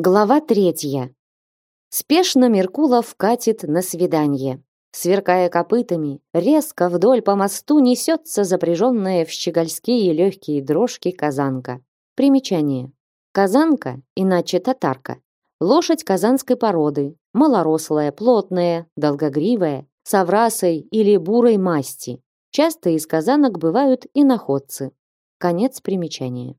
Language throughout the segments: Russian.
Глава третья. Спешно Меркулов катит на свидание. Сверкая копытами, резко вдоль по мосту несется запряженная в щегольские легкие дрожки казанка. Примечание. Казанка, иначе татарка. Лошадь казанской породы, малорослая, плотная, долгогривая, с оврасой или бурой масти. Часто из казанок бывают и находцы. Конец примечания.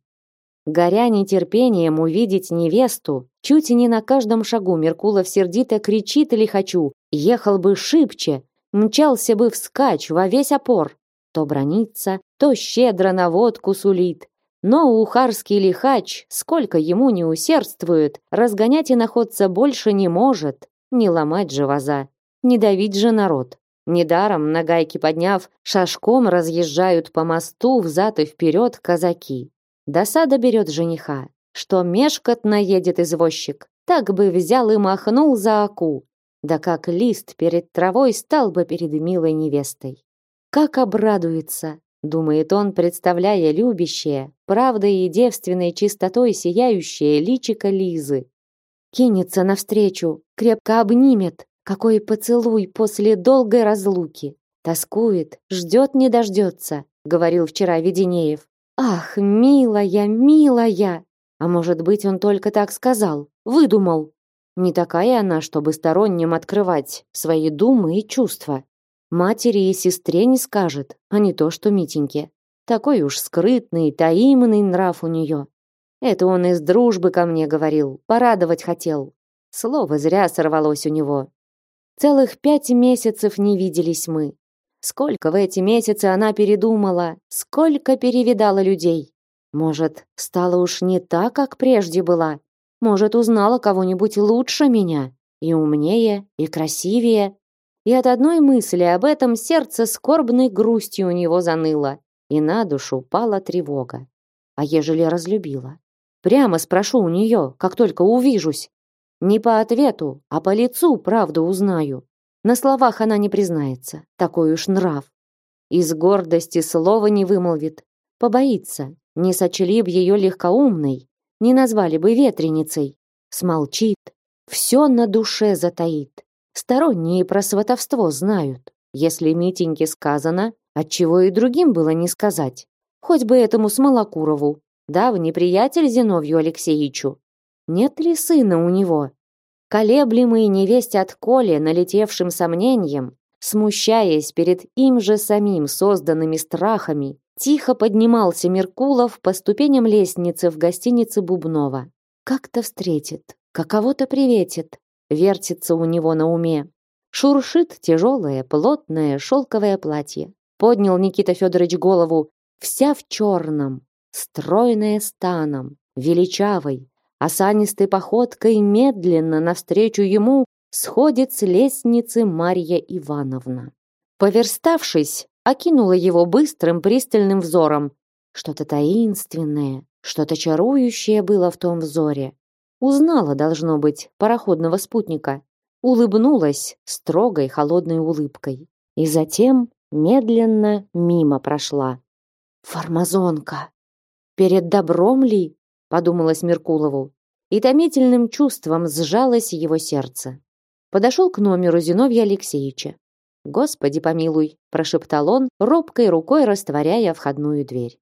Горя нетерпением увидеть невесту, чуть не на каждом шагу Меркулов сердито кричит или хочу, ехал бы шибче, мчался бы вскачь во весь опор. То бронится, то щедро на водку сулит. Но ухарский лихач, сколько ему не усердствует, разгонять и находца больше не может, не ломать же ваза, не давить же народ. Недаром, на гайки подняв, шашком разъезжают по мосту взад и вперед казаки. Досада берет жениха, что мешкотно едет извозчик. Так бы взял и махнул за оку. Да как лист перед травой стал бы перед милой невестой. Как обрадуется, думает он, представляя любящее, правдой и девственной чистотой сияющее личико Лизы. Кинется навстречу, крепко обнимет, какой поцелуй после долгой разлуки. Тоскует, ждет не дождется, говорил вчера Веденеев. Ах, милая, милая! А может быть, он только так сказал, выдумал. Не такая она, чтобы сторонним открывать свои думы и чувства. Матери и сестре не скажет, а не то, что Митеньке. Такой уж скрытный, таимный нрав у нее. Это он из дружбы ко мне говорил, порадовать хотел. Слово зря сорвалось у него. Целых пять месяцев не виделись мы. Сколько в эти месяцы она передумала, сколько перевидала людей. Может, стала уж не так, как прежде была. Может, узнала кого-нибудь лучше меня, и умнее, и красивее. И от одной мысли об этом сердце скорбной грустью у него заныло, и на душу пала тревога. А ежели разлюбила? Прямо спрошу у нее, как только увижусь. Не по ответу, а по лицу правду узнаю. На словах она не признается, такой уж нрав. Из гордости слова не вымолвит, побоится, не сочли б ее легкоумной, не назвали бы ветреницей. Смолчит, все на душе затаит. Сторонние про сватовство знают. Если Митеньке сказано, отчего и другим было не сказать. Хоть бы этому Смолокурову, давний приятель Зиновью Алексеевичу. Нет ли сына у него? Колеблемый невесть от Коли налетевшим сомнением, смущаясь перед им же самим созданными страхами, тихо поднимался Меркулов по ступеням лестницы в гостинице Бубнова. Как-то встретит, каково-то приветит, вертится у него на уме. Шуршит тяжелое, плотное шелковое платье. Поднял Никита Федорович голову, вся в черном, стройная станом, величавой, Осанистой походкой медленно навстречу ему сходит с лестницы Марья Ивановна. Поверставшись, окинула его быстрым пристальным взором. Что-то таинственное, что-то чарующее было в том взоре. Узнала, должно быть, пароходного спутника. Улыбнулась строгой холодной улыбкой. И затем медленно мимо прошла. «Формазонка! Перед добром ли?» Подумалось Меркулову, и томительным чувством сжалось его сердце. Подошел к номеру Зиновья Алексеевича. «Господи помилуй», – прошептал он, робкой рукой растворяя входную дверь.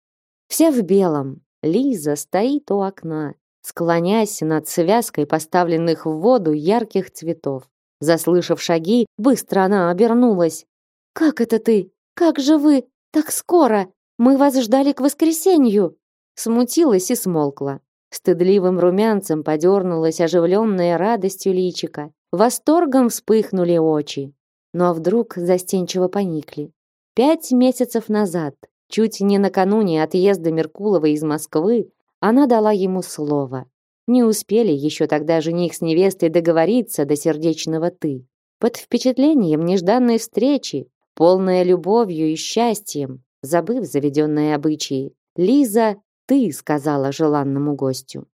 Вся в белом, Лиза стоит у окна, склоняясь над связкой поставленных в воду ярких цветов. Заслышав шаги, быстро она обернулась. «Как это ты? Как же вы? Так скоро! Мы вас ждали к воскресенью!» Смутилась и смолкла. Стыдливым румянцем подернулась оживленная радостью личика. Восторгом вспыхнули очи. Но вдруг застенчиво поникли. Пять месяцев назад, чуть не накануне отъезда Меркулова из Москвы, она дала ему слово. Не успели еще тогда жених с невестой договориться до сердечного «ты». Под впечатлением нежданной встречи, полная любовью и счастьем, забыв заведенные обычаи, Лиза ты сказала желанному гостю.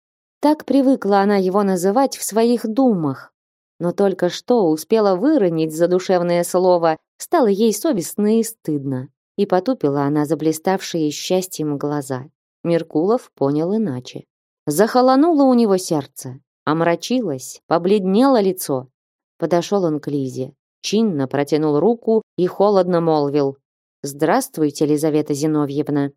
Так привыкла она его называть в своих думах. Но только что успела выронить задушевное слово, стало ей совестно и стыдно. И потупила она заблиставшие счастьем глаза. Меркулов понял иначе. Захолонуло у него сердце. омрачилось, побледнело лицо. Подошел он к Лизе, чинно протянул руку и холодно молвил. «Здравствуйте, Елизавета Зиновьевна».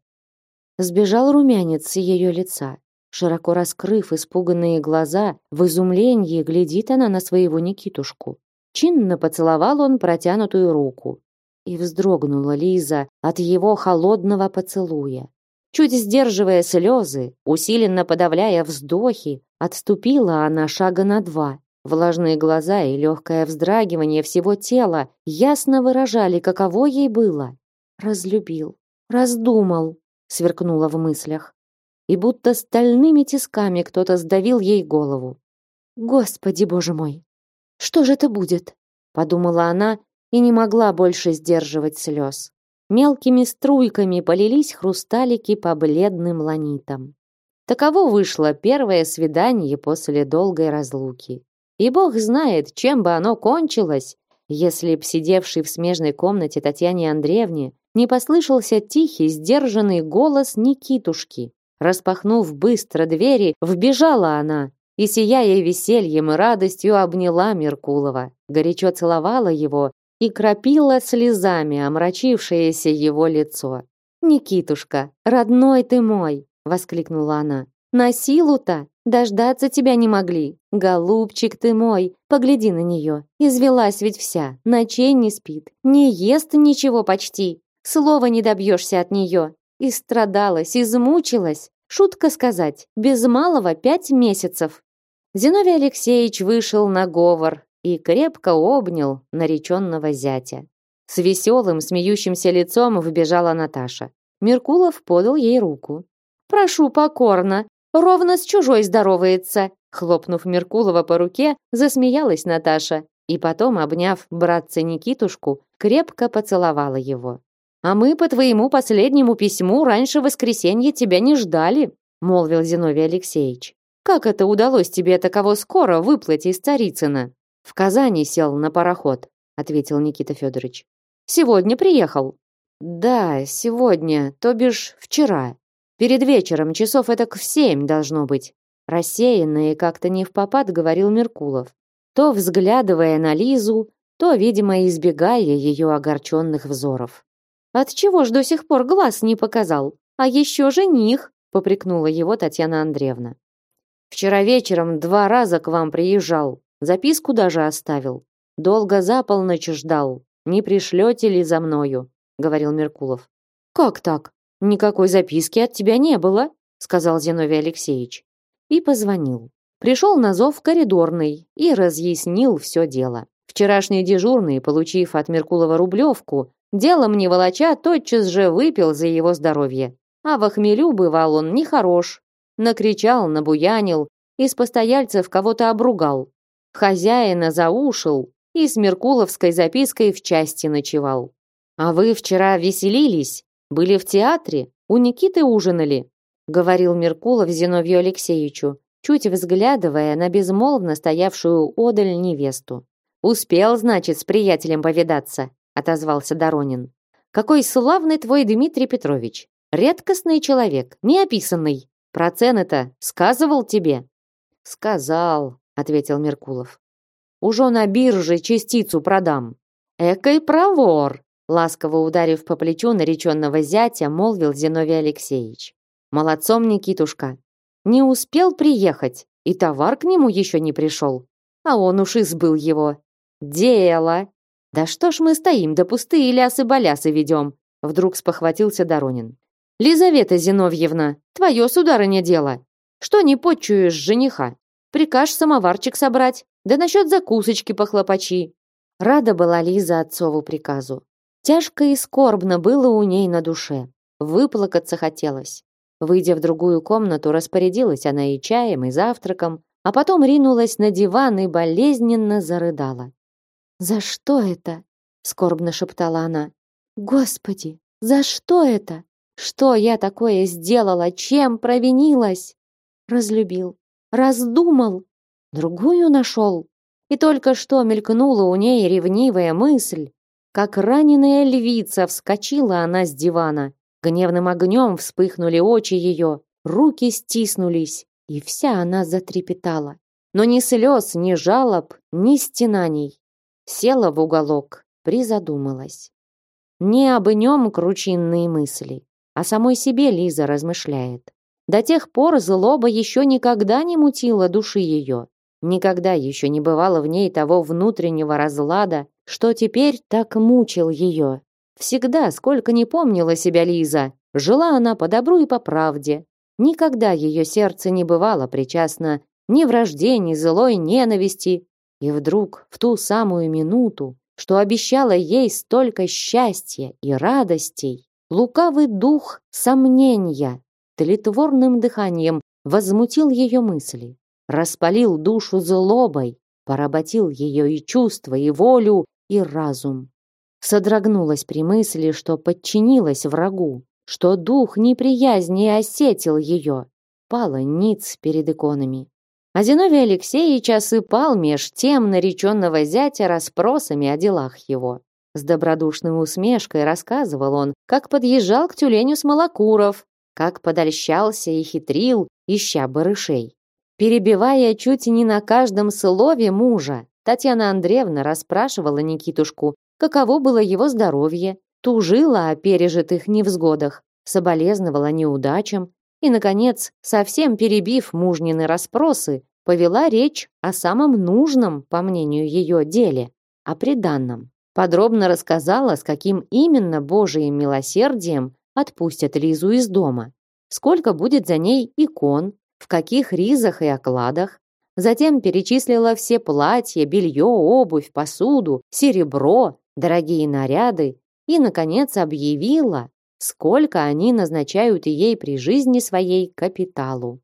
Сбежал румянец с ее лица. Широко раскрыв испуганные глаза, в изумлении глядит она на своего Никитушку. Чинно поцеловал он протянутую руку. И вздрогнула Лиза от его холодного поцелуя. Чуть сдерживая слезы, усиленно подавляя вздохи, отступила она шага на два. Влажные глаза и легкое вздрагивание всего тела ясно выражали, каково ей было. «Разлюбил, раздумал», — сверкнула в мыслях и будто стальными тисками кто-то сдавил ей голову. «Господи, боже мой! Что же это будет?» подумала она и не могла больше сдерживать слез. Мелкими струйками полились хрусталики по бледным ланитам. Таково вышло первое свидание после долгой разлуки. И бог знает, чем бы оно кончилось, если б сидевший в смежной комнате Татьяне Андреевне не послышался тихий, сдержанный голос Никитушки. Распахнув быстро двери, вбежала она и, сияя весельем и радостью, обняла Меркулова, горячо целовала его и кропила слезами омрачившееся его лицо. «Никитушка, родной ты мой!» — воскликнула она. «На силу-то! Дождаться тебя не могли! Голубчик ты мой! Погляди на нее! Извелась ведь вся, ночей не спит, не ест ничего почти! Слова не добьешься от нее! И страдалась, измучилась! Шутка сказать, без малого пять месяцев. Зиновий Алексеевич вышел на говор и крепко обнял нареченного зятя. С веселым, смеющимся лицом вбежала Наташа. Меркулов подал ей руку. «Прошу покорно, ровно с чужой здоровается!» Хлопнув Меркулова по руке, засмеялась Наташа и потом, обняв братца Никитушку, крепко поцеловала его. А мы по твоему последнему письму раньше воскресенья тебя не ждали, молвил Зиновий Алексеевич. Как это удалось тебе таково скоро выплыть из Царицына? В Казани сел на пароход, ответил Никита Федорович. Сегодня приехал. Да, сегодня, то бишь вчера. Перед вечером, часов это в семь должно быть. Рассеянно и как-то не в попад говорил Меркулов, то взглядывая на Лизу, то, видимо, избегая ее огорченных взоров. Отчего ж до сих пор глаз не показал? А еще жених, попрекнула его Татьяна Андреевна. Вчера вечером два раза к вам приезжал, записку даже оставил. Долго за полночь ждал. Не пришлете ли за мною? говорил Меркулов. Как так? Никакой записки от тебя не было, сказал Зиновий Алексеевич. И позвонил. Пришел на зов коридорный и разъяснил все дело. Вчерашний дежурный, получив от Меркулова рублевку, Делом не волоча, тотчас же выпил за его здоровье. А в хмелю бывал он нехорош. Накричал, набуянил, из постояльцев кого-то обругал. Хозяина заушил и с Меркуловской запиской в части ночевал. «А вы вчера веселились? Были в театре? У Никиты ужинали?» говорил Меркулов Зиновью Алексеевичу, чуть взглядывая на безмолвно стоявшую одаль невесту. «Успел, значит, с приятелем повидаться?» Отозвался Доронин. Какой славный твой Дмитрий Петрович. Редкостный человек, неописанный. Про цены-то сказывал тебе? Сказал, ответил Меркулов. Уже на бирже частицу продам. Экой провор, ласково ударив по плечу нареченного зятя, молвил Зиновий Алексеевич. Молодцом, Никитушка. Не успел приехать, и товар к нему еще не пришел. А он уж избыл его. Дело. «Да что ж мы стоим, да пустые лясы-балясы ведем!» Вдруг спохватился Доронин. «Лизавета Зиновьевна, твое, сударыня, дело. Что не подчуешь жениха? Прикажь самоварчик собрать, да насчет закусочки похлопачи». Рада была Лиза отцову приказу. Тяжко и скорбно было у ней на душе. Выплакаться хотелось. Выйдя в другую комнату, распорядилась она и чаем, и завтраком, а потом ринулась на диван и болезненно зарыдала. «За что это?» — скорбно шептала она. «Господи, за что это? Что я такое сделала? Чем провинилась?» Разлюбил, раздумал, другую нашел. И только что мелькнула у ней ревнивая мысль, как раненая львица вскочила она с дивана. Гневным огнем вспыхнули очи ее, руки стиснулись, и вся она затрепетала. но ни слез, ни жалоб, ни стенаний. Села в уголок, призадумалась. Не об нем кручинные мысли, а самой себе Лиза размышляет. До тех пор злоба еще никогда не мутила души ее. Никогда еще не бывало в ней того внутреннего разлада, что теперь так мучил ее. Всегда, сколько не помнила себя Лиза, жила она по добру и по правде. Никогда ее сердце не бывало причастно ни вражде, ни злой ненависти. И вдруг, в ту самую минуту, что обещала ей столько счастья и радостей, лукавый дух сомнения тлетворным дыханием возмутил ее мысли, распалил душу злобой, поработил ее и чувства, и волю, и разум. Содрогнулась при мысли, что подчинилась врагу, что дух неприязни осетил ее. Пала ниц перед иконами. А Зиновий Алексеевич осыпал меж тем нареченного зятя расспросами о делах его. С добродушной усмешкой рассказывал он, как подъезжал к тюленю Смолокуров, как подольщался и хитрил, ища барышей. Перебивая чуть не на каждом слове мужа, Татьяна Андреевна расспрашивала Никитушку, каково было его здоровье, тужила о пережитых невзгодах, соболезновала неудачам и, наконец, совсем перебив мужнины расспросы, повела речь о самом нужном, по мнению ее, деле, о приданном. Подробно рассказала, с каким именно Божиим милосердием отпустят Лизу из дома, сколько будет за ней икон, в каких ризах и окладах, затем перечислила все платья, белье, обувь, посуду, серебро, дорогие наряды и, наконец, объявила, сколько они назначают ей при жизни своей капиталу.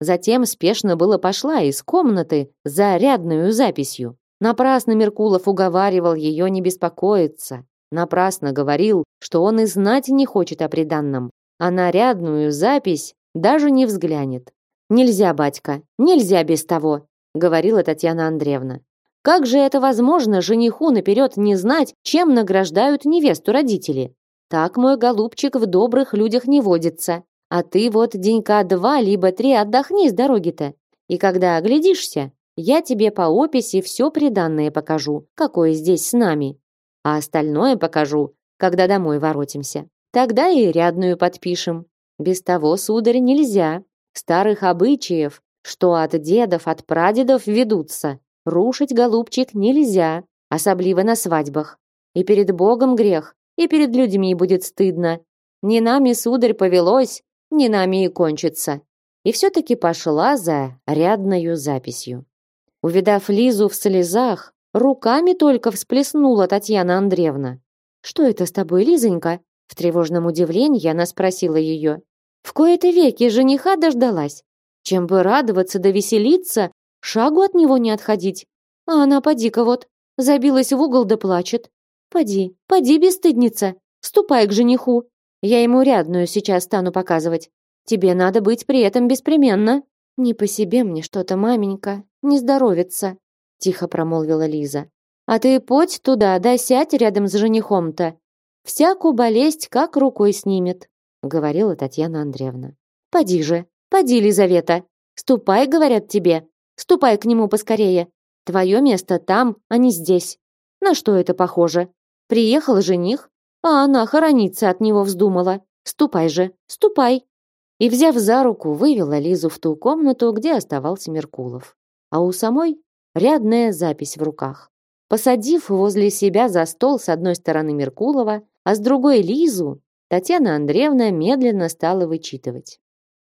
Затем спешно было пошла из комнаты за рядную записью. Напрасно Меркулов уговаривал ее не беспокоиться. Напрасно говорил, что он и знать не хочет о приданном, а нарядную запись даже не взглянет. «Нельзя, батька, нельзя без того», — говорила Татьяна Андреевна. «Как же это возможно жениху наперед не знать, чем награждают невесту родители? Так мой голубчик в добрых людях не водится. А ты вот денька два либо три отдохни с дороги-то. И когда оглядишься, я тебе по описи все приданное покажу, какое здесь с нами. А остальное покажу, когда домой воротимся. Тогда и рядную подпишем. Без того, сударь, нельзя старых обычаев, что от дедов, от прадедов ведутся. Рушить, голубчик, нельзя, особливо на свадьбах. И перед Богом грех, и перед людьми будет стыдно. Не нами, сударь, повелось, не нами и кончится. И все-таки пошла за рядною записью. Увидав Лизу в слезах, руками только всплеснула Татьяна Андреевна. «Что это с тобой, Лизонька?» В тревожном удивлении она спросила ее. В кои-то веки жениха дождалась. Чем бы радоваться да веселиться, шагу от него не отходить. А она поди-ка вот, забилась в угол да плачет. Поди, поди, бесстыдница, ступай к жениху. Я ему рядную сейчас стану показывать. Тебе надо быть при этом беспременно. Не по себе мне что-то, маменька, не здоровится, тихо промолвила Лиза. А ты подь туда, да сядь рядом с женихом-то. Всякую болезнь как рукой снимет говорила Татьяна Андреевна. Поди же, поди, Лизавета. Ступай, говорят тебе. Ступай к нему поскорее. Твое место там, а не здесь. На что это похоже? Приехал жених, а она хорониться от него вздумала. Ступай же, ступай. И, взяв за руку, вывела Лизу в ту комнату, где оставался Меркулов. А у самой рядная запись в руках. Посадив возле себя за стол с одной стороны Меркулова, а с другой Лизу, Татьяна Андреевна медленно стала вычитывать.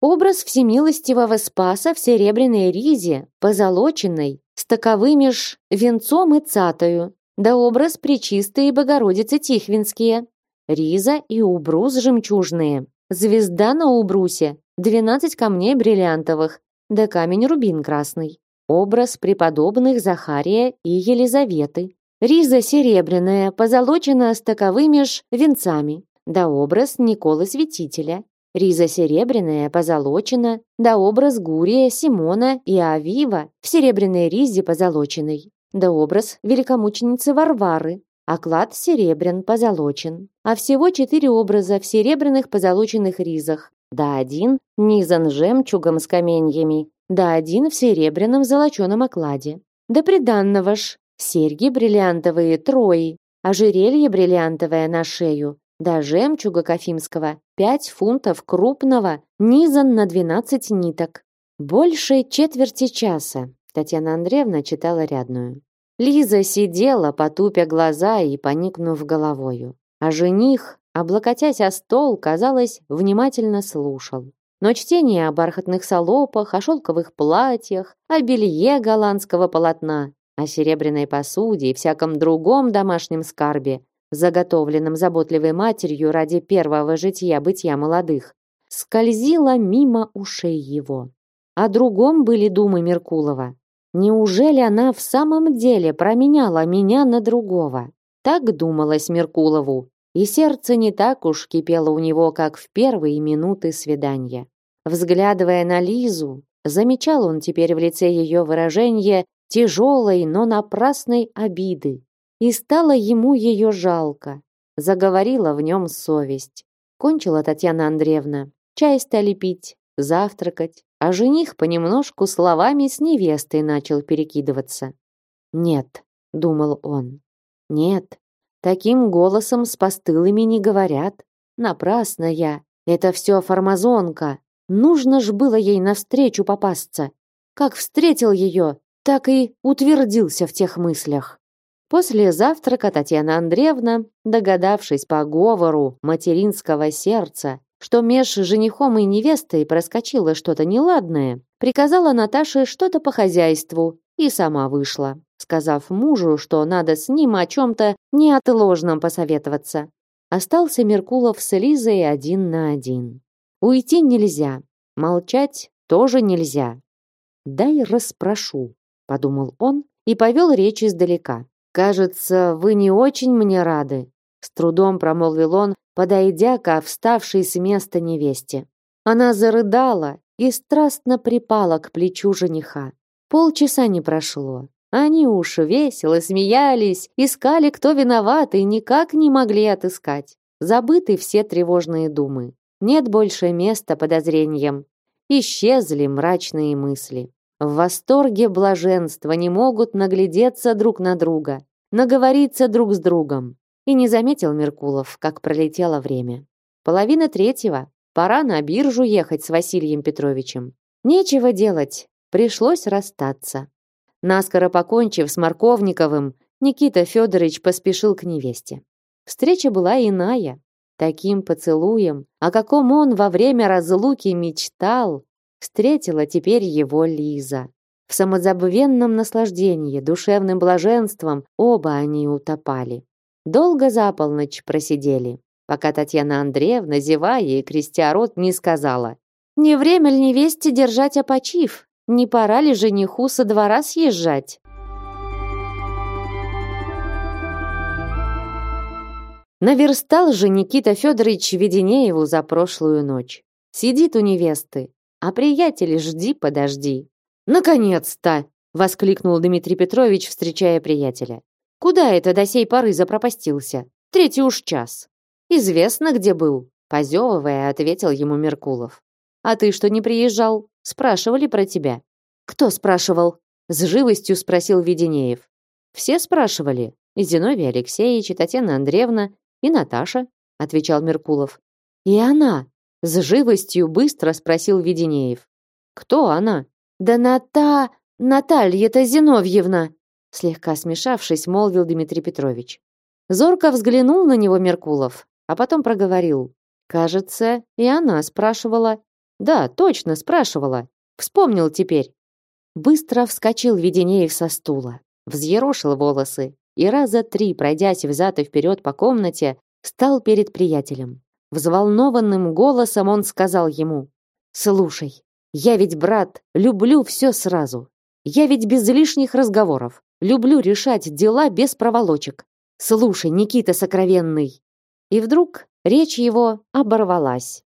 Образ всемилостивого Спаса в серебряной ризе, позолоченной, с таковыми ж венцом и цатою, да образ Пречистой Богородицы Тихвинские, риза и убрус жемчужные, звезда на убрусе, двенадцать камней бриллиантовых, да камень рубин красный, образ преподобных Захария и Елизаветы, риза серебряная, позолочена с таковыми ж венцами, да образ Николы Святителя, риза серебряная, позолочена, да образ Гурия, Симона и Авива в серебряной ризе позолоченной, да образ великомученицы Варвары, оклад серебрян позолочен, а всего четыре образа в серебряных позолоченных ризах, да один низан жемчугом с каменьями, да один в серебряном золоченом окладе. Да приданного ж серьги бриллиантовые трои, ожерелье бриллиантовое на шею, да жемчуга кофимского, пять фунтов крупного, низан на двенадцать ниток. Больше четверти часа Татьяна Андреевна читала рядную. Лиза сидела, потупя глаза и поникнув головою. А жених, облокотясь о стол, казалось, внимательно слушал. Но чтение о бархатных салопах, о шелковых платьях, о белье голландского полотна, о серебряной посуде и всяком другом домашнем скарбе, заготовленном заботливой матерью ради первого житья-бытия молодых, скользило мимо ушей его. О другом были думы Меркулова. Неужели она в самом деле променяла меня на другого? Так думалось Меркулову, и сердце не так уж кипело у него, как в первые минуты свидания. Взглядывая на Лизу, замечал он теперь в лице ее выражение тяжелой, но напрасной обиды. И стало ему ее жалко. Заговорила в нем совесть. Кончила Татьяна Андреевна. Чай стали пить, завтракать а жених понемножку словами с невестой начал перекидываться. «Нет», — думал он, — «нет, таким голосом с постылыми не говорят. Напрасно я, это все фармазонка. Нужно ж было ей навстречу попасться. Как встретил ее, так и утвердился в тех мыслях». После завтрака Татьяна Андреевна, догадавшись по говору материнского сердца, что меж женихом и невестой проскочило что-то неладное, приказала Наташе что-то по хозяйству и сама вышла, сказав мужу, что надо с ним о чем-то неотложном посоветоваться. Остался Меркулов с Лизой один на один. Уйти нельзя, молчать тоже нельзя. «Дай расспрошу», — подумал он и повел речь издалека. «Кажется, вы не очень мне рады», — с трудом промолвил он, подойдя ко вставшей с места невесте. Она зарыдала и страстно припала к плечу жениха. Полчаса не прошло. Они уж весело смеялись, искали, кто виноват, и никак не могли отыскать. Забыты все тревожные думы. Нет больше места подозрениям. Исчезли мрачные мысли. В восторге блаженства не могут наглядеться друг на друга, наговориться друг с другом. И не заметил Меркулов, как пролетело время. Половина третьего. Пора на биржу ехать с Василием Петровичем. Нечего делать. Пришлось расстаться. Наскоро покончив с Марковниковым, Никита Федорович поспешил к невесте. Встреча была иная. Таким поцелуем, о каком он во время разлуки мечтал, встретила теперь его Лиза. В самозабвенном наслаждении, душевным блаженством оба они утопали. Долго за полночь просидели, пока Татьяна Андреевна, зевая и крестя рот, не сказала. «Не время ли невесте держать опочив? Не пора ли жениху со двора съезжать?» Наверстал же Никита Федорович Веденееву за прошлую ночь. Сидит у невесты, а приятели жди, подожди. «Наконец-то!» — воскликнул Дмитрий Петрович, встречая приятеля. Куда это до сей поры запропастился? Третий уж час. Известно, где был. Позевывая, ответил ему Меркулов. А ты что не приезжал? Спрашивали про тебя. Кто спрашивал? С живостью спросил Веденеев. Все спрашивали. И Зиновий Алексеевич, и Татьяна Андреевна, и Наташа, отвечал Меркулов. И она. С живостью быстро спросил Веденеев. Кто она? Да Ната... Наталья-то Зиновьевна, слегка смешавшись, молвил Дмитрий Петрович. Зорко взглянул на него Меркулов, а потом проговорил: "Кажется, и она спрашивала". "Да, точно спрашивала. Вспомнил теперь". Быстро вскочил Веденеев со стула, взъерошил волосы и раза три, пройдясь взад и вперед по комнате, стал перед приятелем. Взволнованным голосом он сказал ему: "Слушай, я ведь брат, люблю все сразу. Я ведь без лишних разговоров. Люблю решать дела без проволочек. Слушай, Никита сокровенный. И вдруг речь его оборвалась.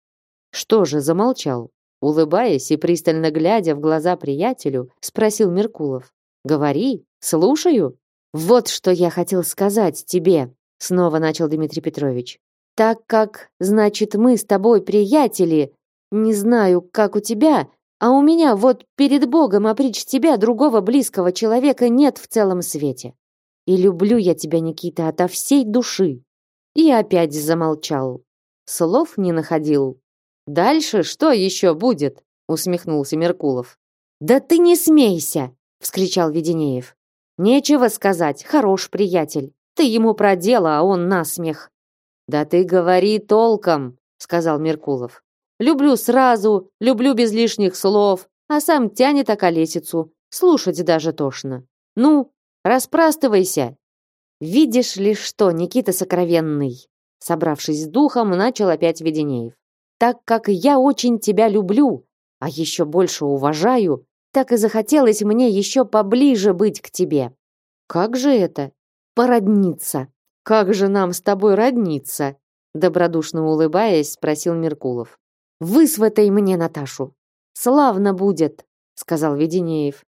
Что же замолчал? Улыбаясь и пристально глядя в глаза приятелю, спросил Меркулов. Говори, слушаю. Вот что я хотел сказать тебе, снова начал Дмитрий Петрович. Так как, значит, мы с тобой приятели, не знаю, как у тебя, А у меня вот перед Богом опричь тебя другого близкого человека нет в целом свете. И люблю я тебя, Никита, ото всей души. И опять замолчал. Слов не находил. Дальше что еще будет? усмехнулся Меркулов. Да ты не смейся, вскричал Веденеев. Нечего сказать, хорош приятель. Ты ему про дело, а он насмех. Да ты говори толком, сказал Меркулов. Люблю сразу, люблю без лишних слов, а сам тянет околесицу. Слушать даже тошно. Ну, распростывайся. Видишь ли что, Никита Сокровенный? Собравшись с духом, начал опять Веденеев. Так как я очень тебя люблю, а еще больше уважаю, так и захотелось мне еще поближе быть к тебе. Как же это? Породниться. Как же нам с тобой родниться? Добродушно улыбаясь, спросил Меркулов. Высватай мне Наташу. Славно будет, сказал Веденеев.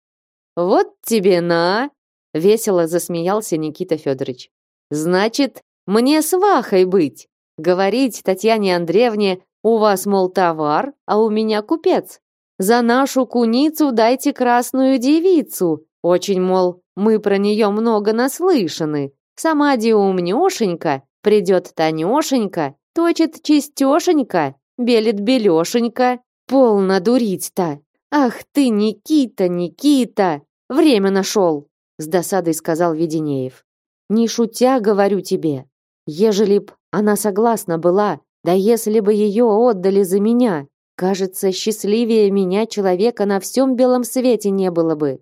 Вот тебе на, весело засмеялся Никита Федорович. Значит, мне свахой быть. Говорить Татьяне Андреевне, у вас, мол, товар, а у меня купец. За нашу куницу дайте красную девицу. Очень, мол, мы про нее много наслышаны. Сама де умнёшенька, придет Танёшенька, точит чистёшенька, белит белешенька. Полно дурить-то. Ах ты, Никита, Никита, время нашел, с досадой сказал Веденеев. Не шутя, говорю тебе. Ежели б она согласна была, да если бы ее отдали за меня, кажется, счастливее меня человека на всем белом свете не было бы.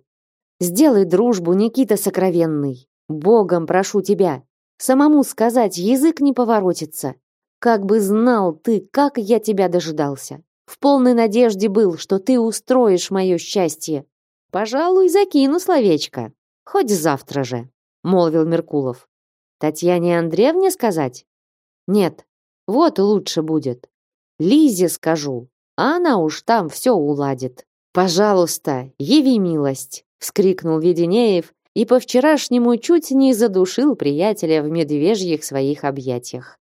Сделай дружбу, Никита сокровенный. Богом прошу тебя. Самому сказать язык не поворотится. Как бы знал ты, как я тебя дожидался. В полной надежде был, что ты устроишь мое счастье. Пожалуй, закину словечко. Хоть завтра же, молвил Меркулов. Татьяне Андреевне сказать? Нет, вот лучше будет. Лизе скажу, а она уж там все уладит. Пожалуйста, яви милость, вскрикнул Веденеев и по-вчерашнему чуть не задушил приятеля в медвежьих своих объятиях.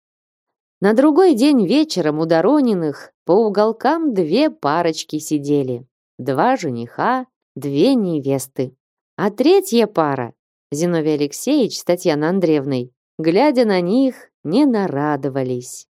На другой день вечером у Дорониных по уголкам две парочки сидели. Два жениха, две невесты. А третья пара, Зиновий Алексеевич с Татьяной Андреевной, глядя на них, не нарадовались.